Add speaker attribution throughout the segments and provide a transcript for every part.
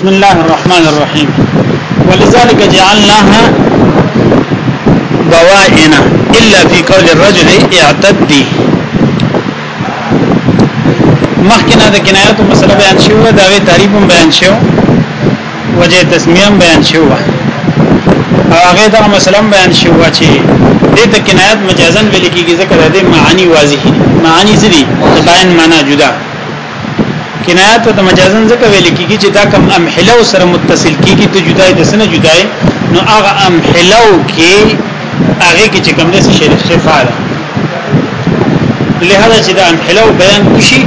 Speaker 1: بسم الله الرحمن الرحيم ولذلك جعلناها بوائن الا في قول الرجل اعتدي مخکنه د کنایات مسله بیان شو دا غي تعریف بیان شو وجه تسمیه بیان شو هغه دا مسله بیان شو چې دې ته کنایات مجازن ویل کیږي ځکه د معانی واضح معانی زری د بیان معنا جدا کنایات ته مجازن ځکه ویل کیږي چې دا کم امحله سره متصل کیږي ته جدای د سنه جدای نو هغه امحله کې هغه کې چې کوم دې شي خفا ده لهدا چې دا امحله بیان وشي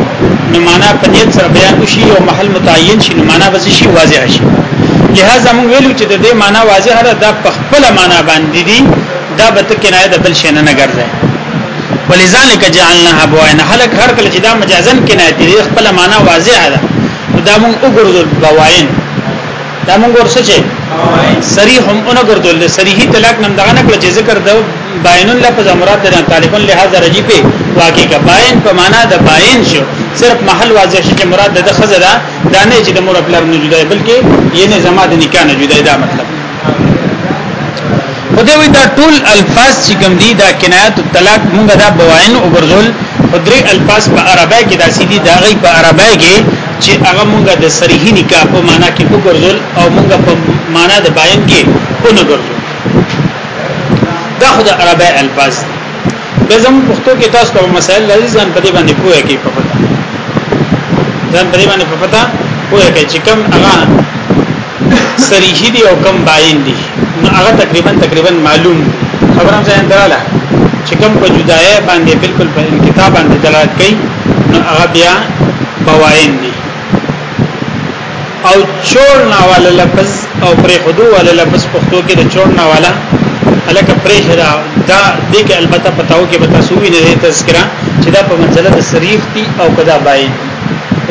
Speaker 1: نو معنا په نیت سره بیان وشي او محل متعین شي نو معنا به شي واضح شي لهدا موږ ویلو چې د دې معنا واضح ده د خپل معنا باندې دي دا به ته کنایه د بل شي نه نه ګرځي ولذالک جعلناها بوائن هلک هر کله چې دا مجازن کنایه دي خپل معنا واضحه ده دا مونږ وګورځول بوائن دا مونږ ورسې چې صریح هم اون ګرځول صریحي طلاق نن دغه نه کړ چې ذکر دا باین الله په مراد ده طالبان لحاظ رجی په واقع کا باین په معنا د باین شو صرف محل واضح شي چې مراد د خزه ده دا نه چې د مور خپل نه جدا بلکې یې نه زما د نکاح نه جدا دا مطلب خو دې وی دا ټول الفاظ چې کوم دي دا کنایت الطلاق موږ دا بواین او ګرځول په درې الفاظ په عربی کې دا سیدی دا غي په عربی کې چې هغه موږ د صریحي نکاح په معنا کې وګرځول او موږ په معنا د باین کې ونه ګرځول دا خو د عربی الفاظ به زموږ پښتو کې تاسو کوم مسائل لري ځان په دې باندې پوهه کې په پتا ځان په دې باندې په پتا پوهه کې چې کوم هغه صریحی دی او کم باین دی نو هغه تقریبا تقریبا معلوم خبره ځان دراله چې کم په جدایه باندې بالکل په انقطاع باندې دلالت کوي نو هغه بیا بواین دی او چورنا والا لفظ او پر حدو والا لفظ پښتو کې د چورنا والا الکه پرې شدا دا د کې البته پتاو کې بتا سوې نه تذکرہ چې دا په منزله د صریح دی او کدا باین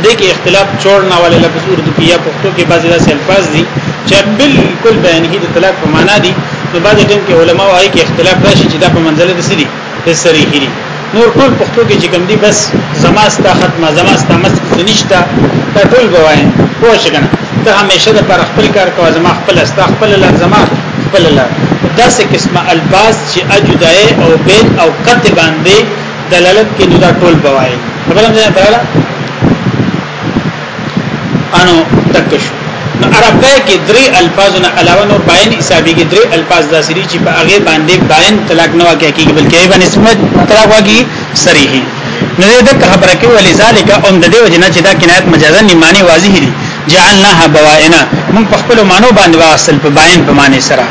Speaker 1: دې کې اختلاف چورنا والے لفظ اردو کې یا پښتو کې بعضی داسې الفاظ دي چې بالکل بیان کې د طلاق په معنا دي نو بعضی ټیم کې علما وايي کې اختلاف راشي چې دا په منځله د سری د سری هري نور ټول پښتو کې چې کوم دي بس زماستا ختمه زماستا مسجد نشتا دا ټول بواین پوه شئ کنه ته همیشه د پر خپل کار کوه زما خپل استا خپل لار زما خپل لار داسې قسمه الفاظ چې اجدای او بین او کتبان دي دلالت کې نو دا ټول بوای خبره نه دراله انو تکش نو عربی کې درې الفاظ نه علاوه نو باین حسابي کې درې الفاظ داسري چې په هغه باندې باین طلاق نه واقع کیږي بلکې یې باندې سمت طلاق واقع صریحي نو دې خبره کې ولې ذالک او د دې وجنه چې دا کنایت مجازا نیمانه واضح دي جعلناها بوائنا موږ په خپل مانو باندې واصل په باین په معنی سره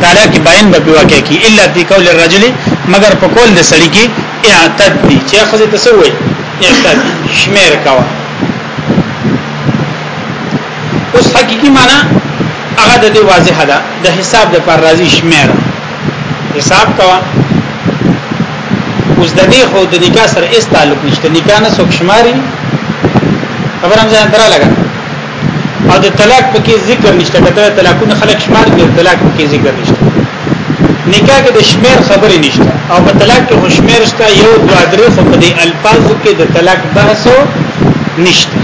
Speaker 1: تعالی کې باین به واقع کی الا فی قول الرجل مگر په قول د سړی کې اعتد دی چې خزه تسوي اعتد شمیر کوا اوس حقيقي معنی هغه د دې واضحه ده د حساب د پر راضي شمیر حساب کوا اوس د دې خو د نکاح سره هیڅ تعلق نشته نکاح نه څوک شماري خبر هم ځان درا لګا او د طلاق پکې ذکر نشته کته طلاقونه خلک شمار دي طلاق پکې ذکر نشته نکاح کې د شمیر خبرې نشته او په طلاق کې خو شمیر شته یو دوه درې خو په دې الفاظو کې د طلاق بحث نشته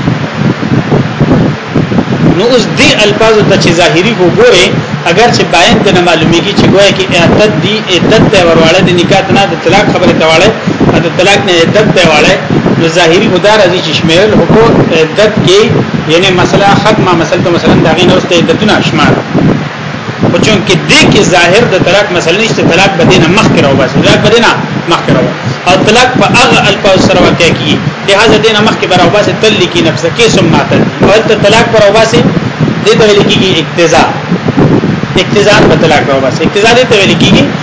Speaker 1: نو اوس دې الفاظ ته چې ظاهري وګوره اگر چې باین د معلومیږي چې ګویا کې اعتد دی عدت ته ورواړه د نکاح نه د طلاق خبره ته واړه د طلاق نه عدت ته واړه د ظاهري خدا راځي چې شمیرل حقوق عدت کې یعنی مسله ختمه مثلا مثلا دا غي نوسته عدتونه شمار خو چون کې دې کې ظاهر د طلاق مسله نشته طلاق بدینه مخ کې راو باسي طلاق بدینه مخ کې راو او طلاق په هغه الفاظ سره واقع کیږي لہذا دینه مخ کې راو باسي تل کې نفس کې ثم تل او ته طلاق پر راو باسي دې ته ویل کیږي اقتضا اقتضا په طلاق راو باسي اقتضا دې ته ویل کیږي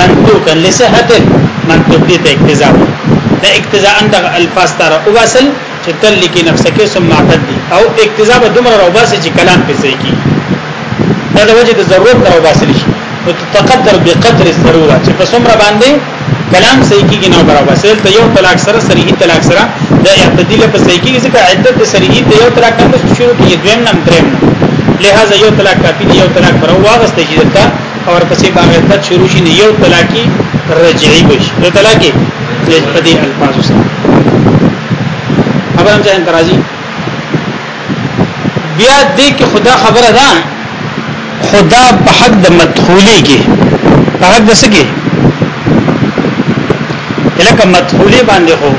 Speaker 1: منطوقا لصحت منطوق دي ته اقتضاء دا اقتضاء اند الفاظ تر او باسل چې تل لکی نفس کې ثم عدد دي او اقتضاء به دومره او باسي چې کلام په ځای کې دا د وجه د ضرورت نه او باسل شي نو تقدر بقدر الضروره چې په څومره باندې کلام صحیح کیږي نو برابر سره ته یو طلاق سره صریح طلاق سره د اعتدال په صحیح کیږي ځکه عدت صریح ته یو طلاق نه شروع کیږي دویم نم دریم لہذا یو طلاق کافی دی یو طلاق پر واغسته چې دلته او ورپسې باغ عدت شروع شي یو طلاقي رجعي بشي یو طلاقي په دې الفاظ سره خبرم ځان درازي بیا دې کې خدا خبره ده خدا په حق د مدخولي کې په حق د سګي لکه مدخولي باندې خو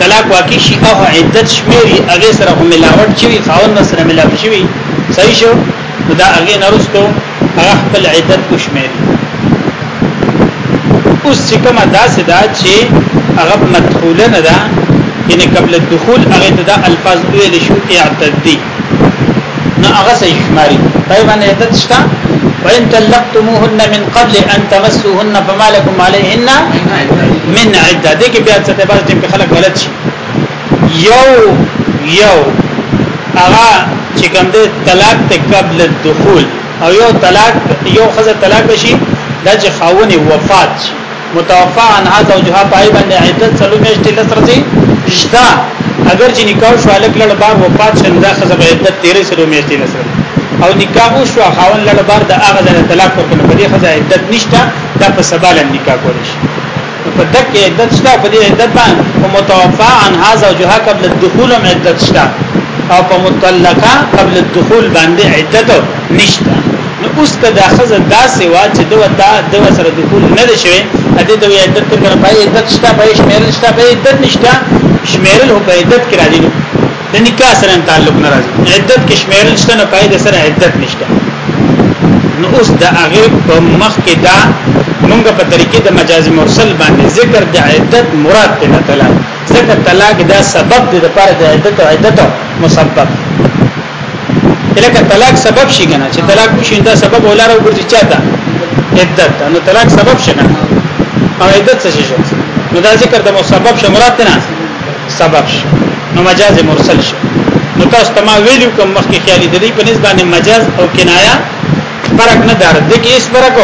Speaker 1: طلاق واقع شي او عدت شمیري هغه سره هم ملاوت شي خاوند سره ملاوت شي صحیح شو نو دا هغه نرستو هغه خپل عدت وشمیر اوس چې کومه داسې دا چې هغه مدخوله نه ده یعنی قبل الدخول هغه ته دا الفاظ ویل شو اعتدی نو هغه صحیح شماري پای باندې عدت شته وان طلقتموهن من قبل ان تمسوهن فما لكم عليهن من عده دې کې بیا څه ته باز ټیم کې خلک غلط شي یو یو هغه چې کوم د طلاق ته قبل الدخول او یو طلاق یو خزه طلاق شي د چې خاوني وفات شي متوفا عنها زوجها پای باندې عدت څلو میاشتې لسرځي اجدا اگر چې نکاح شو الک لړ بار وفات شند دا خزه به عدت 13 سلو میاشتې لسر او نکاح شو خاون لړ بار د هغه د طلاق ورکړي په دې خزه عدت نشته دا په سبا لن نکاح کولی شي په دک عدت شته په دې عدت باندې په متوفا عن هاذا وجهه قبل الدخول هم عدت شته او په مطلقه قبل الدخول باندې عدت نشته نو اوس که دا خزه دا سوا چې دوه دا دوه سره دخول نه دي شوی ا دې دوی عدت تر کنه په عدت شته په شمیرل شته په عدت نشته شمیرل هو په عدت کې راځي د نکاح سره تعلق نه راځي عدت کې شمیرل شته نه پای د سره عدت نشته نو اوس د هغه په مخ کې دا مونږ په طریقې د مجاز مرسل باندې ذکر د عدت مراد ته نه تلل ذکر طلاق دا سبب د لپاره د عدت او عدت مسبب الکه طلاق سبب شي کنه چې طلاق وشي دا سبب ولاره وګرځي چاته عدت نو طلاق سبب شي او عدت څه شي نو دا ذکر د مسبب شمرات نه سبب شي نو مجاز مرسل شي نو تاسو ته ما ویلو کوم مخکې خیالي د دې په نسبت باندې مجاز او کنایا فرق نه دار د کې اس فرق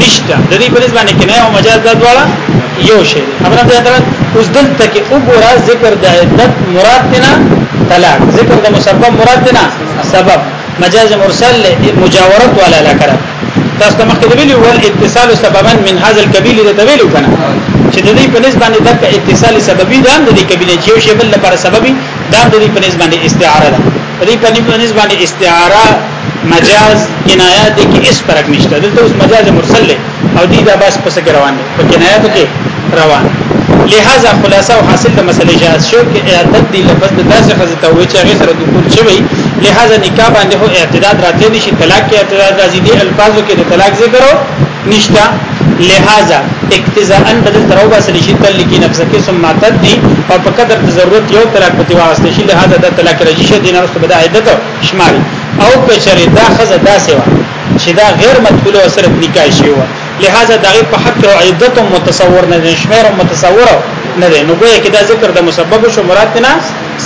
Speaker 1: نشته د دې په نسبت باندې کنایا او مجاز دا دواړه یو شی خبره ده حضرت اوس دلته کې وګوره ذکر د عدت مراد نه طلاق ذکر د مسبب مراد نه سبب مجاز مرسل مجاورت ولا لکره تاسو ته مخکې ویلو ول اتصال سببا من هاذ القبيل د ویلو کنه چې د دې په نسبت باندې د اتصال سببي د د دې قبيله چې یو شی بل لپاره سببي د د دې په نسبت باندې استعاره ده د دې په نسبت باندې استعاره مجاز کنایات کې اس فرق نشته دلته اوس مجاز مرسل او دې دا بس پس روان دي په جنایاتو کې روان لہذا خلاصه او حاصل د مسلې جهاز شو کې اعتداد دی لفظ د داسې خزه ته وي چې هغه سره د کول شوی لہذا نکاح باندې هو اعتداد راتلی دي چې طلاق کې اعتداد راځي دي الفاظو کې د طلاق ذکر نشتا لہذا اقتضاء ان بدل ترو باسل شي تل کې نفس کې ثم معتد دي او په قدر د ضرورت یو طلاق په واسطه شي لہذا د طلاق راځي شي دینه رسو بدا عدت شماري او کچره دا خزه داسې و چې دا غیر مدخوله او صرف نکاح شي و لہذا دغه په حق او عدت متصور نه دي شمیر متصور نه دي نو ګویا کې دا ذکر د مسبب شو مراد نه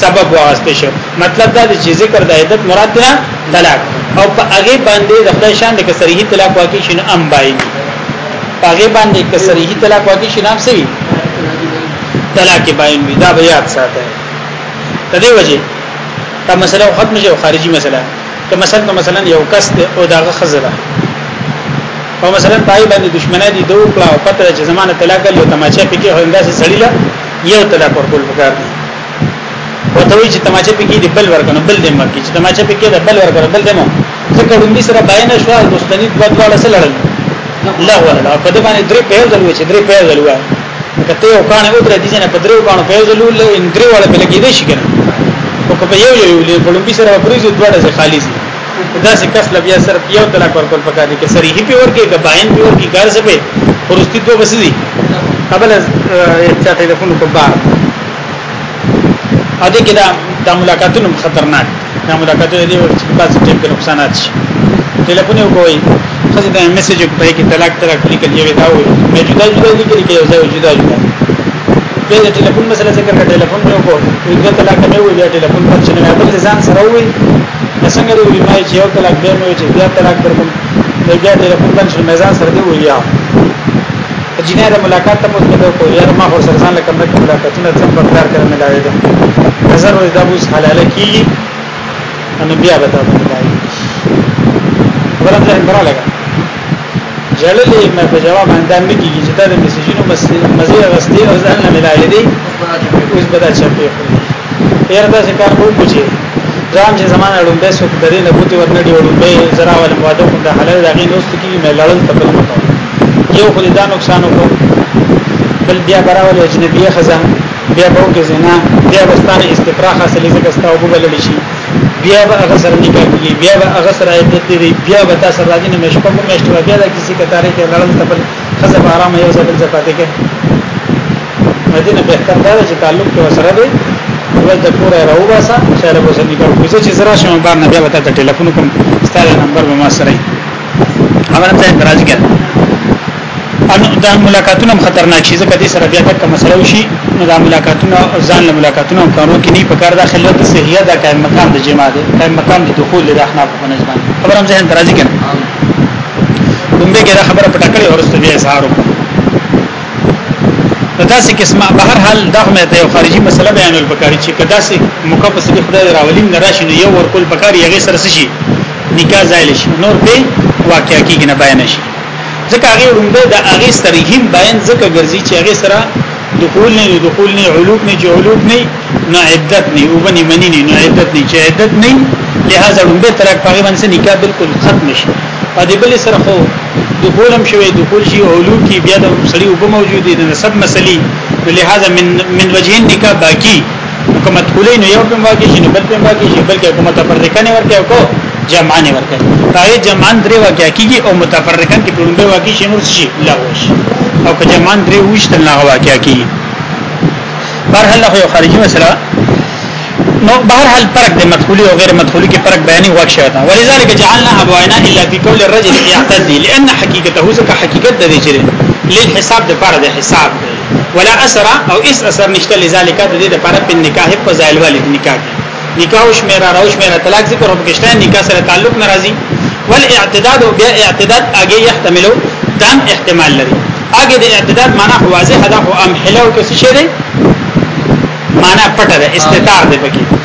Speaker 1: سبب واغسته شو مطلب دا چې ذکر د عدت مراد نه طلاق او په هغه باندې د خدای شان د کسریه طلاق واقع شین ام بای په هغه باندې کسریه طلاق واقع شین ام سوي طلاق باین وی دا بیا ساته تدې وجه دا مسله ختم شو خارجي مسله که مثلا مثلا یو کس ته او داغه خزره او مثلا پای باندې دشمنه دي دوه کلا او پته چې زمانه طلاق یو تماچه پکې هنده سي سړی لا یو طلاق ورکول پکار دي وته وی چې تماچه پکې دی بل ورکنه بل دې مرګي چې تماچه پکې ده بل ورکنه بل دې مو ځکه دوی سره باینه شو دوستنی دوه دواړه سره لړل لا ولا په دې باندې درې پیل دلوي چې درې پیل دلوي کته یو کانه او درې دي نه په درو کانو په ځلو له انګری والا په لګې دي شي کنه او په یو یو له کولمبي سره پریزو دواړه ځې خالي دي دا څه کس لبیا سره یو طلاق ورکول پکا دي کې صریح په ورکه کې باین په ورکه کار څه په ورستي دوه بس دي قبل چاته له کوم کبار ا دې کې دا د ملاقاتونو خطرناک دا ملاقاتونه دي چې په تاسو کې نقصانات شي ټلیفون یو کوي خزه دا میسج په کې طلاق طلاق لیکل یوي دا وي مې جدا جدا لیکل کې یو ځای جدا جدا به د ټلیفون مسله ذکر کړه ټلیفون یو کو یو طلاق مې وي دا ټلیفون پر چې نه بل ځان سره وي څنګه دی ما چې یو طلاق به مې چې بیا طلاق درکم بیا ټلیفون پر چې مې ځان سره دی وي یا جنې د ملاقات ته پوسټ کړو خو یاره ما ور سره ځان لکه مرکه ملاقاتونه څنګه په کار کړم ملاوي ده نظر ور دا اوس حلاله کیږي ان بیا به دا ملاوي ورته ځان برا لګا جړلې مې په جواب باندې نه کیږي چې دا د میسجونو مزه غستې او ځان نه ملاوي دي اوس به دا چپه یاره دا ذکر مو کوجه ځان چې زمانه لومبه سو درې نه بوتي ورنه دی لومبه زرا ول مواده کوم د حلال دغه نو ست کی مې لړل تبل مکو یو خو دا نقصان وکړ بل بیا براول اجنبیه خزان بیا به کې زنا بیا بستانه استفراغ حاصلې زکه ستاو بل شي بیا به هغه سره نکاح کیږي بیا به هغه سره عدت دی بیا به تاسو راځي نه مشکو مشته بیا د کسی کتارې کې لړل تبل خزه په آرام یو ځای بل ځای پاتې کې مدینه بهتر دا چې تعلق کې وسره دی ول د کوره راو باسا چې له وسه نکړ کوزه چې زرا شمه بار نه بیا وته ته ټلیفون کوم ستاره نمبر به ما سره امرم ته اعتراض کړ ان دا ملاقاتونه خطرناک شي ځکه دې سره بیا تک مسله وشي نو دا ملاقاتونه ځان له ملاقاتونه کارو کې نه پکار دا خلک صحیح دا قائم مقام د جماعت قائم مقام د دخول د احناف په نسبت خبرم ځین درازي کړ لومبه کې دا خبره پټه کړې ورسته بیا اظهار وکړه نو داسې قسمه به هر حال دا هم ته خارجي مسله بیانول پکاري چې کدا سي موقع په سړي خدای راولین نه راشي نو یو ورکول پکاري هغه سره شي نکاح زایل شي نور به واقع کیږي نه بیان شي ځکه هغه رومبه د هغه سره هم بیان ځکه ګرځي چې هغه سره دخول نه دخول نه علوب نه چې علوب نه نه عدت نه او بني منی نه نه عدت نه چې عدت نه لہذا لومبه طلاق په غیبن سره نکاح بالکل ختم شي په دې بل سره خو دخول هم شوی دخول شي علوب کې بیا د سړي وب موجود دي د سب مسلې لہذا من من وجهین نکاح باقی حکومت کولې نو یو په واقع شي نو بل په واقع شي بلکې حکومت متفرقانه ورته کو جمعانه ورته هغه جمعان درې واقع کیږي او متفرقان کې ټولنه واقع شي نور شي لغوه شي او که جمعان درې وشتل نه واقع کیږي برحال خو یو خارجي مسله نو بهر حال فرق د مدخولي او غیر مدخولي کې فرق بیانې واک شوی دا ولذلك جعلنا ابوائنا الا في قول الرجل يعتدي لان حقيقته ځکه حقیقت د دې چې لید حساب د پاره د حساب دی ولا اثر او اس اثر نشته لذالک د دې لپاره په نکاح په ځایل والي نکاح نکاح او شمیره راو شمیره طلاق ذکر هم کېشته نکاح سره تعلق ناراضي ول اعتداد او بیا اعتداد اگې يحتملو دام احتمال لري اگې د اعتداد معنا واضح ده او ام حلو کې څه شي ده معنا پټه ده استتار ده پکې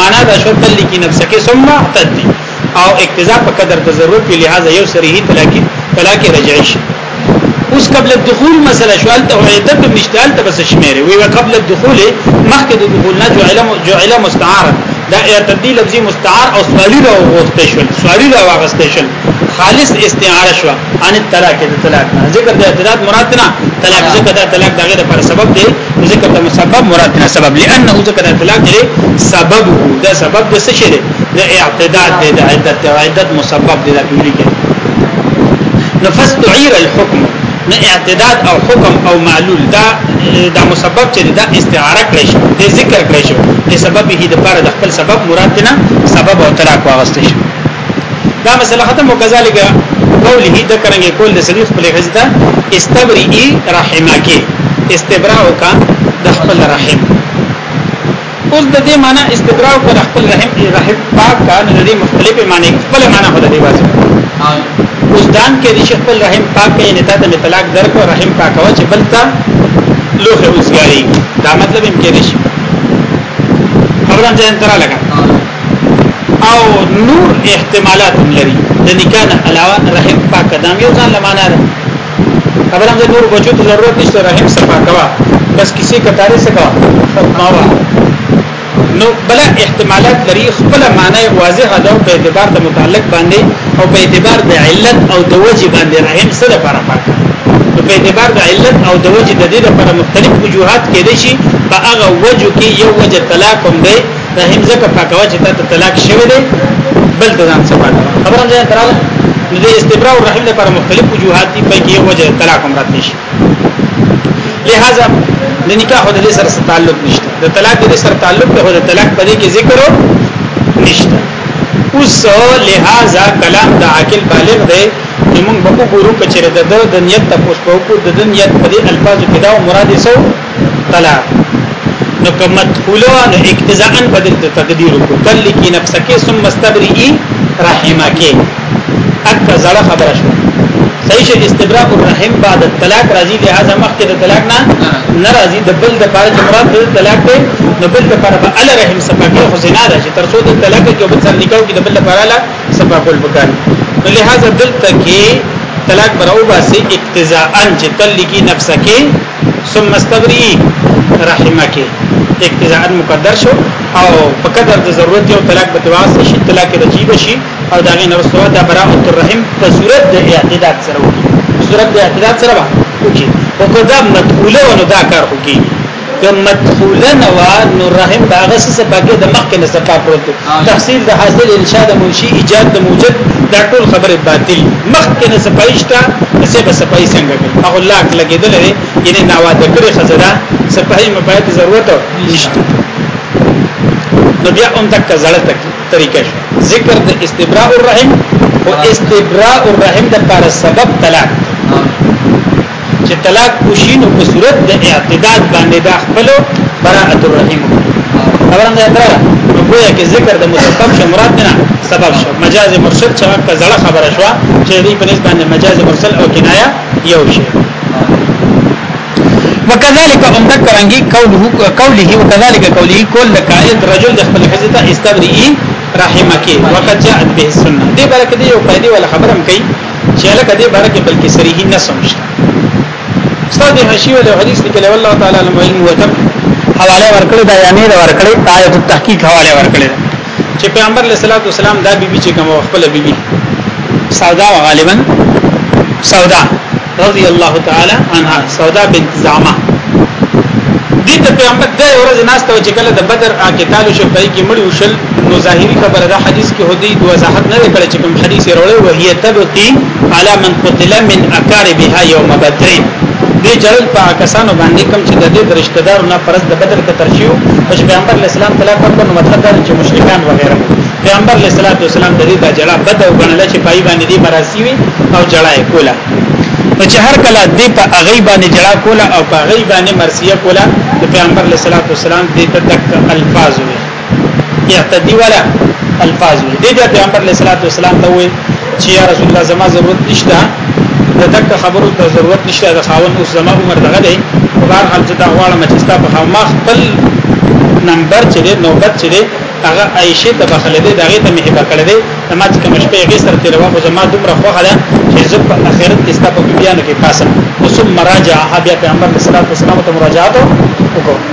Speaker 1: معنا دا شو تل کی نفس کې ثم تدی او اقتضا په قدر د ضرورت په لحاظ یو سریه طلاق طلاق رجعی شي اوس قبل الدخول مسله شو الته عدت مشتال ته بس شمیره وی قبل الدخول مخکې د دخول نه جعل جعل مستعار دا ارتدی لفظي مستعار او سوالی را وغوښته شو سوالی را وغوښته شو خالص استعاره شو ان الطلاق د طلاق نه ذکر د اعتداد مراد نه طلاق ذکر د طلاق دغه لپاره سبب دی ذکر د مسبب مراد نه سبب لانه ذکر د طلاق دی سبب دا سبب د څه شي دی د اعتداد دی د عدت د عدت مسبب دی د پیری کې نفس تعیر الحكم نه اعتداد او حکم او معلول دا دا مسبب چې دا استعاره کړی شو د ذکر کړی شو د سبب هی د لپاره د خپل سبب مراد نه سبب او طلاق واغستې شو دا مسله ختم وکذالک قوله د کرنګ کول د سړي خپل حزدا استبری رحمک استبراء کا د خپل رحم اوس د دې معنی استبراء کا د خپل رحم رحم پاک کا د دې مختلفه معنی خپل معنی خو د دې واسه اوس دان کې د خپل رحم پاک کې نه ته طلاق درک او رحم پاک او چې بلتا لوخه اوسګاری دا مطلب هم کې نشي خبرم ځان ترا لگا او نور احتمالات لري د نکاح نه علاوه رحم پاک دام یو ځان لمانه ده خبر هم نور بچو ته ضرورت نشته رحم صفا کوا بس کسی کتاره سکا حکماوا نو بل احتمالات لري خپل معنی واضح ده په اعتبار د متعلق باندې او په اعتبار د علت او د وجه باندې رحم سره پر پاک نو په اعتبار د علت او د وجه د دې لپاره مختلف وجوهات کې دي شي په هغه وجه کې یو وجه طلاق هم دی رحم زکه پاکوا چې تاسو طلاق شوی دی بل ته ځان سره خبره ځای تراله نو د استبراء او رحم لپاره مختلف وجوهات دي په کې وجه طلاق هم رات نشي لہذا د نکاح د سره تعلق نشته د طلاق د سره تعلق ته د طلاق په دې کې ذکر نشته اوس لہذا کلام د عاقل بالغ دی چې موږ به وګورو چې د د نیت تاسو په کو د نیت په دې الفاظو کې دا مراد یې طلاق نو کوم مدخوله نو اقتضاء بدل ته تقدیر کو تل کی نفسکه ثم استبری رحمکه اکه زړه خبره شو صحیح شه استبراء الرحم بعد الطلاق راضی له اعظم مخکې د طلاق نه ناراضی د بل د پاره چې مراد د طلاق دی نو بل د پاره به ال رحم صفه کې خو زنا ده چې ترڅو د طلاق کې وبڅ نکاو کې د بل لپاره صفه کول پکار نو لہذا دلته کې طلاق برو باسي اقتضاء ان چې تلقي نفسک ثم استبري رحمک اقتضاء مقدر شو او په قدر د ضرورت یو طلاق به تواس شي طلاق رجیب شي او داغه نرسو د براءت الرحم په صورت د اعتداد سره وکړي صورت د اعتداد سره وکړي او کدا مدخوله ونو دا کار وکړي که مدخوله نه و نو رحم به هغه څه پکې د مخکې نه صفا پروت تحصیل د حاصل انشاء د منشي ایجاد د موجد دا ټول خبره باطل مخکې نه صفایشتا څه به صفای څنګه کوي هغه لاک لګیدل لري یعنی ناواده کړی خزدا صفای مبایت ضرورت نشته نو بیا هم تک زړه تک طریقه ذکر د استبراء الرحم او استبراء الرحم د پر سبب طلاق چې طلاق وشینو په صورت د اعتداد باندې دا خپل براءت الرحیم خبرم ده تر نو ګویا کې ذکر د مسبب شو مراد نه سبب شو مجاز مرسل چې په ځړه خبره شو چې دې په نسبت باندې مجاز مرسل او کنایه یو شی وکذالک هم ذکرانګي قوله قوله وکذالک قوله کول لکائد رجل د خپل حزته استبری رحمکی وقد جاءت به السنه دې برکه دې یو فائدې ولا خبرم کوي چې لکه دې باره کې بلکې صریحي نه سمشته استاد هشی ول حدیث لیکل والله تعالی علم علم وتم حواله ورکړی دا یعنی دا ورکړی آیت التحقیق حواله ورکړی چې پیغمبر علیه الصلاۃ والسلام دا بیبي چې کوم خپل بیبي سودا غالبا سودا رضی الله تعالی عنها سودا بنت زعما دې ته پیغمبر د ورځ ناشته چې کله د بدر اکتالو شپې کې مړ وشل نو ظاهری خبره دا حدیث کې هدی د وضاحت نه کړی چې کوم حدیث وروړي وهي تبقي على من قتل من اقاربها يوم بدر دې جلد په کسانو باندې کوم چې د دې رشتہ دار نه فرض د بدر کې ترشیو او پیغمبر اسلام طلاق ورکړ نو مطلب دا چې مشرکان وغیرہ پیغمبر علیہ الصلوۃ والسلام د دې د جلا بد او غنل چې پای باندې دې مراسي وي او جړای کولا نو چې هر کله دې په اغي باندې جړا کولا او په اغي باندې مرسیه کولا د پیغمبر علیہ الصلوۃ والسلام دې ته تک الفاظ وي يهتدي ولا الفاظ دې د پیغمبر علیه الصلاۃ والسلام ته وي چې یا رسول الله زما ضرورت نشته د دک خبرو ته ضرورت نشته د خاون اوس زما عمر دغه دی په هر حال چې دا غواړم چې تاسو په ما خپل نمبر چې دی نوبت چې دی هغه عائشه ته بخله دی دغه ته مې هبه کړې دی ما چې کوم شپه یې سره تیر وغه زما دومره خوخه ده چې زه په آخرت کې ستاسو په بیان کې پاسم ثم راجع بیا پیغمبر صلی الله علیه وسلم ته مراجعه وکړه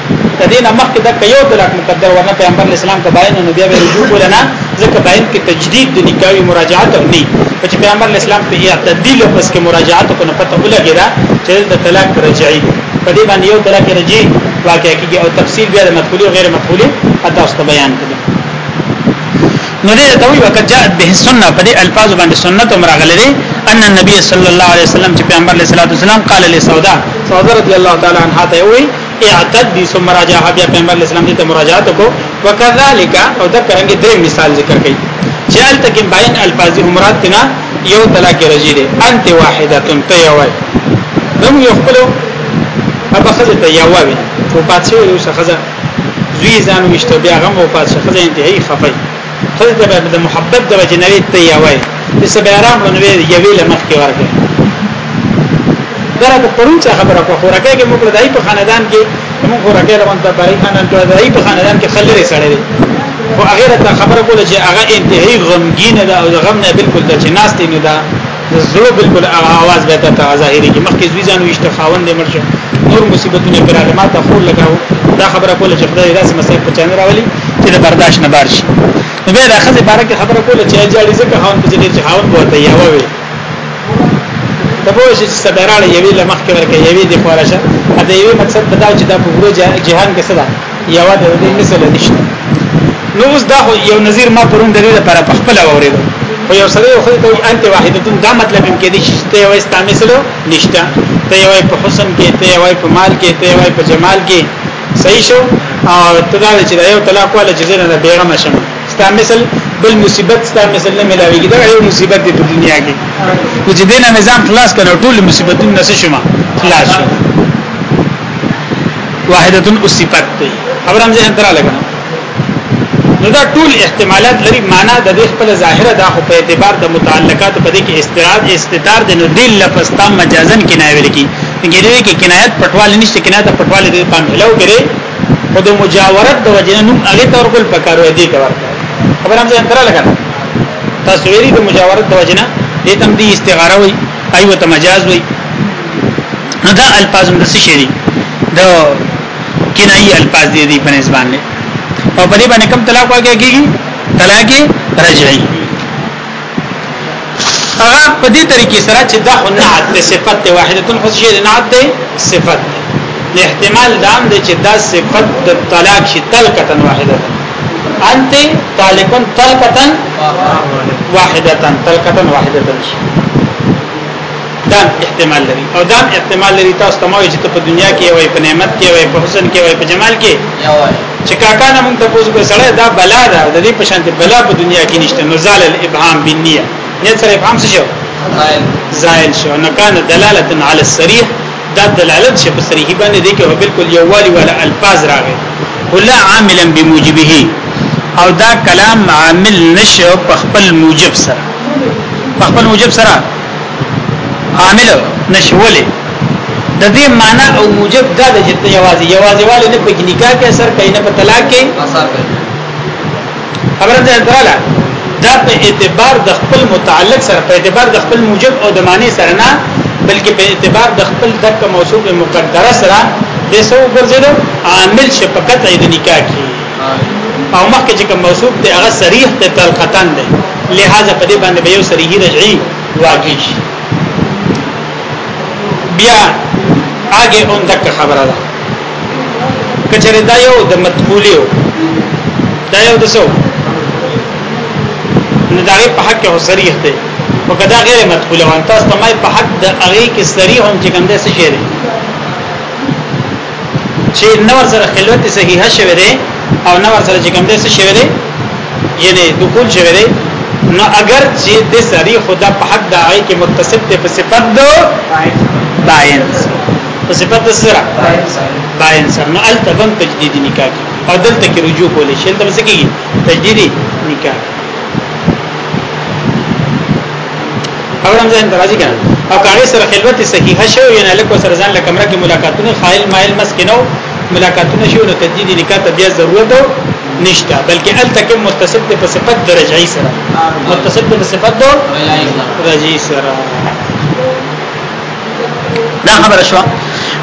Speaker 1: د دې نه مخکې د یو طلاق مقدر ورنه پیغمبر اسلام ته باین نو بیا به رجوع ولنه ځکه باین کې تجدید د نکاحي مراجعات هم نه چې پیغمبر اسلام په اعتدال پس کې مراجعات کو نه پته ولګی دا چې د طلاق رجعي په دې باندې یو طلاق رجعي واقع کیږي او تفصیل بیا د مدخولي او غیر مدخولي اته است بیان کړي نو دې ته وی وکړه جاء به سنت په دې الفاظ باندې سنت عمر غلره ان النبي صلى الله عليه وسلم چې پیغمبر علیه الصلاه والسلام قال لسودا سودا رضی الله تعالی عنها ته وی اعتد دي ثم راجع بیا پیغمبر اسلام دې ته مراجعات کو وکذالک او دا کرانګي درې مثال ذکر کړي چې ال تکم بیان الفاظ مراد تنا یو طلاق رجی دي انت واحده ته یو وای دم یو خپل هغه خزه ته یو وای او پاتې یو څه خزه زوی ځان وشته بیا غم او پاتې خزه انتهایی خفای ته ته به د محبت د وجه نوې ته یوای چې سبیرام نوې یوې لمخ کې ورکه دغه پرون څه خبره کو خورکه کې موږ دای په خاندان کې موږ خورکه روان ته بری خاندان ته دای په خاندان کې خلری سړی دی خو هغه ته خبره کوله چې هغه انتهایی غمگین ده او غم نه بالکل د چناستې نه ده زړه بالکل आवाज به تا ظاهري کې مخکې زوی ځان وشته خاوند دې مرشه نور مصیبتونه پر علما ته خور لگاو دا خبره کوله چې خدای داسې مسائل په چانه راولي چې د برداشت نه بار شي نو بیا دا خزه بارکه خبره کوله چې اجازه ځکه خاوند په دې چې خاوند ورته یو وي ته به چې سبراله یوی لمخ کې ورکه یوی د خورشه دا یوی مقصد دا چې دا په ګرو جهان کې صدا یو د دې مثال نشته نو اوس دا یو نظیر ما پرون د دې لپاره په خپل اوریدو خو یو سره خو ته انت واحدتون دا مطلب هم کې دي چې ته یو استعمالو نشته ته یو په حسن کې ته یو په مال کې ته یو په جمال کې صحیح شو او تدا چې دا یو طلاق ولا چې نه بیغه مشم استعمال بل مصیبت استعمال نه ملاويږي دا یو مصیبت دی په دنیا کې چې دینه نظام خلاص کړو ټول مصیبتونه نس شمه خلاص شو واحده او صفت دی خبر هم ځین تر لګنه نو دا ټول احتمالات لري معنا د دې خپل ظاهره دا خو په اعتبار د متعلقات په دې کې استراد استتار د نو دل لفظ تام مجازن کنایه ویل کی ګیرې کې کنایت پټوال نشته کنایت د پټوال دې پام هلو ګیرې او د مجاورت د وجنه نوم هغه تور کول پکارو دې ته ورته خبر هم ځین تر لګنه تاسو ویری د مجاورت د وجنه دې تم دې استعاره وي ایو ته مجاز وي نو دا الفاظ هم د څه شي د کنایي الفاظ دي دي په نسبت باندې او په دې باندې کم طلاق واقع کیږي طلاق رجعي هغه په دې طریقې سره چې دا خو نعت ته صفت ته واحده خو شی نعت ته صفت دی احتمال دام دی چې دا صفت د طلاق شي تلکتا واحده انت طالقن تلکتا واحده تلکتا واحده دا احتمال لري او دا احتمال لري تاسو ته موجه ته په دنیا کې وي په نعمت کې وي په حسن کې وي په جمال کې چې کاکا نه مونږ ته پوز به سره دا بلا ده د دې په شان ته بلا په دنیا کې نشته نو زال الابهام بالنیه نه سره ابهام څه شو زائل شو نو کان دلاله علی الصریح دا دلالت شي په صریح باندې دي کې بالکل یو والی ولا الفاظ راغی ولا عاملا بموجبه او دا کلام عامل نشو په خپل موجب سره په خپل موجب سره عامل نشولې د دې معنی او موجب دا د جته یوازې یوازې والي نه په نکاح کې اثر کوي نه په طلاق کې
Speaker 2: اثر کوي
Speaker 1: خبره ده دراله دا په اعتبار د خپل متعلق سره په اعتبار د خپل موجب او د معنی سره نه بلکې په اعتبار د خپل دک موصوف مقدره سره د سو ګرځیدو عامل شپکت د نکاح کې او مخکې چې کوم موصوف دی هغه صریح ته تلقتن دی لہذا په دې باندې به یو صریح رجعي واقع شي بیا هغه اون تک خبره ده کچره دا یو د مدخولیو دا یو د سو نو دا په حق کې صریح دی او کدا غیر مدخوله وان تاسو ته په حق د هغه کې صریح هم چې کوم ده څه شي چې نور سره خلوت صحیحه شوه دی او نور سره چې کوم دې څه شوه دی یعنی دخول شوه دی نو اگر چې د سری خدا په حق دای کې متصف ته په صفت دو باین په صفت د سره باین سره نو التبم تجدید نکاح او دلته کې رجوع کول شي دلته څه کیږي تجدیدی نکاح او هم ځان درازي کنه او کاغه سره خلوت صحیحه شو یا نه لکه سره ځان له کمره کې ملاقاتونه خایل مایل مسکنو ملاقاتونه شو نو تجدید نکاح ته بیا ضرورت نشته بلکې ال تک متصل په صفت درجه سره متصل په صفت دو رجی سره دا خبره شو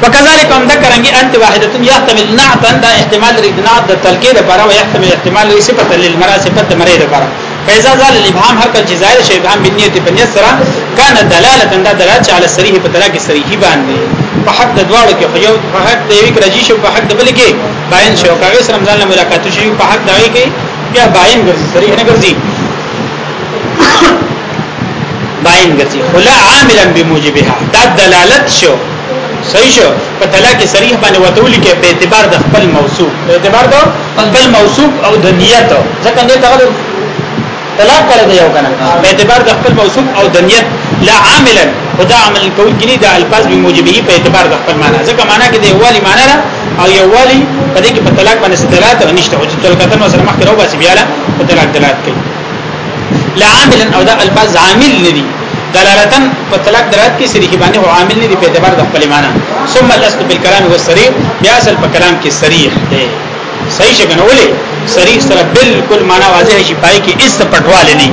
Speaker 1: وکذالک هم ذکرنګي انت واحده يحتمل نعتا دا احتمال ردنات د تلقي د بارا او يحتمل احتمال صفت للمرا صفت مرید بارا فیضا زال الابهام هر کله چې ظاهر شي ابهام بنیت په نیت سره کان دلاله دا دلاله علی صریح په طلاق صریح باندې په حق د دواړو کې خو یو په حق د یو کې راځي شو په حق د بل کې باین شو کاغه سره رمضان ملاقات شي په حق دا کې بیا باین ګرځي صریح نه ګرځي باین ګرځي خلا عاملا بموجبها دا دلالت شو صحیح شو په طلاق صریح باندې وتول کې په اعتبار د خپل موصوف په اعتبار د بل موصوف او د نیت ځکه نیت هغه طلاق کړی دی یو کنه په اعتبار د خپل موصوف او د نیت لا عاملا خدا عمل کوي کې د الفاظ به موجبه په اعتبار د خپل معنا ځکه معنا کې د یوالي معنا را او یوالي په دې کې په طلاق باندې ستلات نشته او چې طلاق تن سره مخ راو باسي بیا له طلاق دلالت کوي لعامل او دا الفاظ عامل نه دي دلالتا مطلق درات کې صریح باندې هو عامل نه دي په اعتبار د خپل معنا ثم الاصل بالکلام هو صریح بیا اصل په کلام کې صریح دی صحیح څنګه ولې صریح سره بالکل معنا واضح شي پای کې اس پټواله نه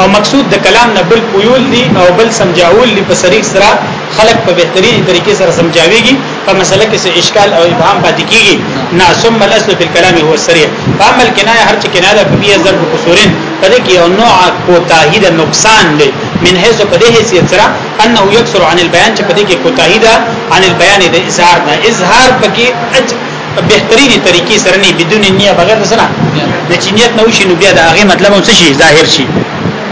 Speaker 1: او مقصود د کلام نه بل پویول دي او بل سمجاول دي په صریح سره خلق په بهتري طریقې سره سمجاويږي په مسله کې څه اشکال او ابهام پاتې کیږي نه ثم الاصل فی الكلام هو الصریح فعمل کنایه هر چې کنایه په بیه ضرب قصورین پدې کې یو نوع کوتاهی د نقصان دی من حيث په دې حیثیت سره انه یکسر عن البیان چې پدې کې کوتاهی ده عن البیان د اظهار نه اظهار پکې بهترینی طریقې سره نه بدون نیه بغیر د سره د چنیت نو شي نو بیا د هغه مطلب هم شي ظاهر شي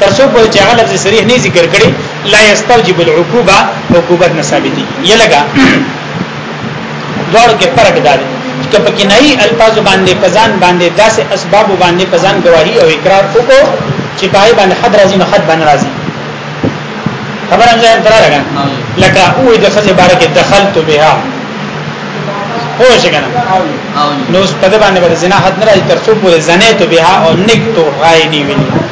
Speaker 1: تر څو په چې هغه لفظ صریح نه ذکر کړي لا یستوجب العقوبه عقوبت نه ثابتي یې لګا دوړو کې فرق دی چې په کنایي الفاظ باندې پزان باندې داسې اسباب باندې پزان گواہی او اقرار وکړو چې پای باندې حد راځي نو حد باندې راځي خبر هم ځان تر راغله لکه او د خزه بار کې دخلت بها هو څنګه نو په دې باندې باندې زنا حد نه راځي تر څو په زنه ته بها او نکتو غای نیوي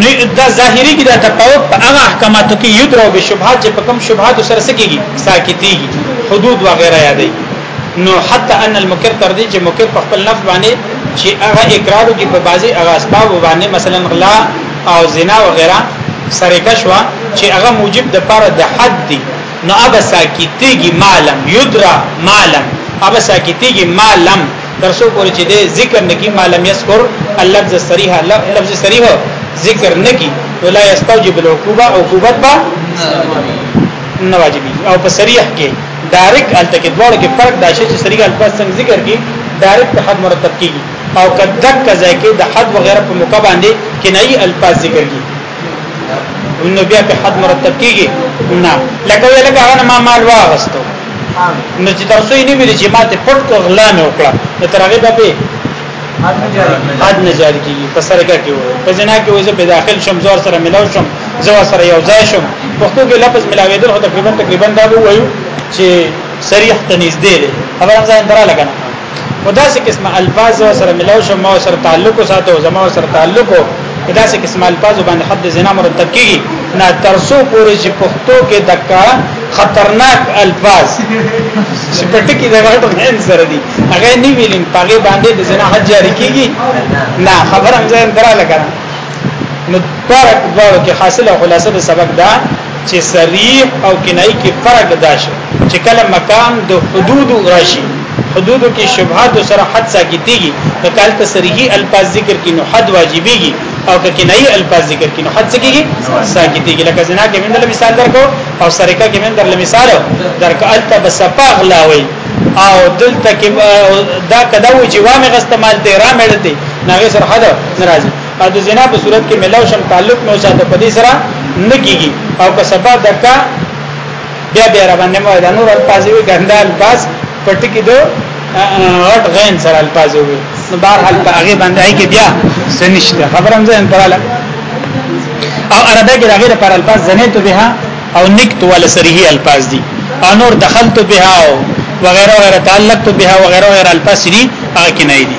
Speaker 1: نو دا ظاهري کې دا تفاوت په هغه احکاماتو کې یو درو به شبهات چې په کوم شبهات سره سکیږي ساکتيږي حدود وغیرہ یادې نو حتی ان المکر تر دې چې مکر په خپل نفس باندې چې هغه اقرار کې په بازي هغه اسباب باندې مثلا غلا او زنا وغیرہ سرکه شو چې هغه موجب د پاره د حد دی نو اب ساکتیږي معلم یدرا معلم اب ساکتیږي معلم ترسو پورې چې دې ذکر نکي معلم یذکر اللفظ صریح لفظ صریح ذکر نکي نو لا یستوجب العقوبه عقوبت با نه واجبي او په صریح کې دارک الته کې دوړ کې فرق داشه چې صریح الفاظ څنګه ذکر کی دارک په حد مرتب کیږي او کدک کزای کې د حد وغیرہ په موقع باندې کنایي الفاظ ذکر کی نو بیا په حد مرتب کیږي نه لکه لکه هغه ما مال واغستو نو چې تاسو یې نیولې چې ماته پټ کو غلا نه وکړه نو تر هغه به حد نه جاری کیږي په سره کې کې وي په جنا کې وځه په داخل شم زور سره ملاو شم زور سره یو ځای شم پښتو کې لفظ ملاوي دل تقریبا تقریبا دا وایو چې صریح تنیز دی خبره ځان درا لګنه او داسې قسمه الفاظ سره ملاو شو ما سره تعلق ساتو زما سره تعلق داسې قسمه الفاظ باندې حد زنا مرتب کیږي نه ترسو پورې چې پښتو کې دکا خطرناک الفاظ چې پټ کې د غلط غین سره دي هغه نه ویلین پاګه باندې د زنا حد جاری کیږي نه خبر هم ځین درا لګا نو طارق دوارو کې حاصله خلاصه د سبق دا چې صریح او کنایي کې فرق دا شي چې کله مکان د حدود راشي حدود کې شبهات سره حد ساکتيږي نو کله ته صریحي الفاظ ذکر کې نو حد واجبيږي او که کنایي الفاظ ذکر کې نو حد سکیږي ساکتيږي لکه زنا کې من له مثال درکو او سرقه کې من در له مثال درکو الته بسپاغ لاوي او دلته کې دا کدا و چې وامه غستمال ته را مړ دي ناغه سره حد ناراضي او د زنا په صورت کې ملاو شم تعلق نو ساته په دې سره نه کیږي او که سبا دکا بیا بیا را باندې مو دا نور الفاظ وی ګنده الفاظ پټ کې دو غټ غین سره الفاظ وی نو بهر حال په هغه باندې هي کې بیا سنشته خبرم زه انتراله او عربی کې هغه پر الفاظ زنه ته بها او نکت ول سریه الفاظ دي او نور دخلت بها او وغیرہ وغیرہ تعلق بها وغیرہ وغیرہ الفاظ دي هغه کې نه دي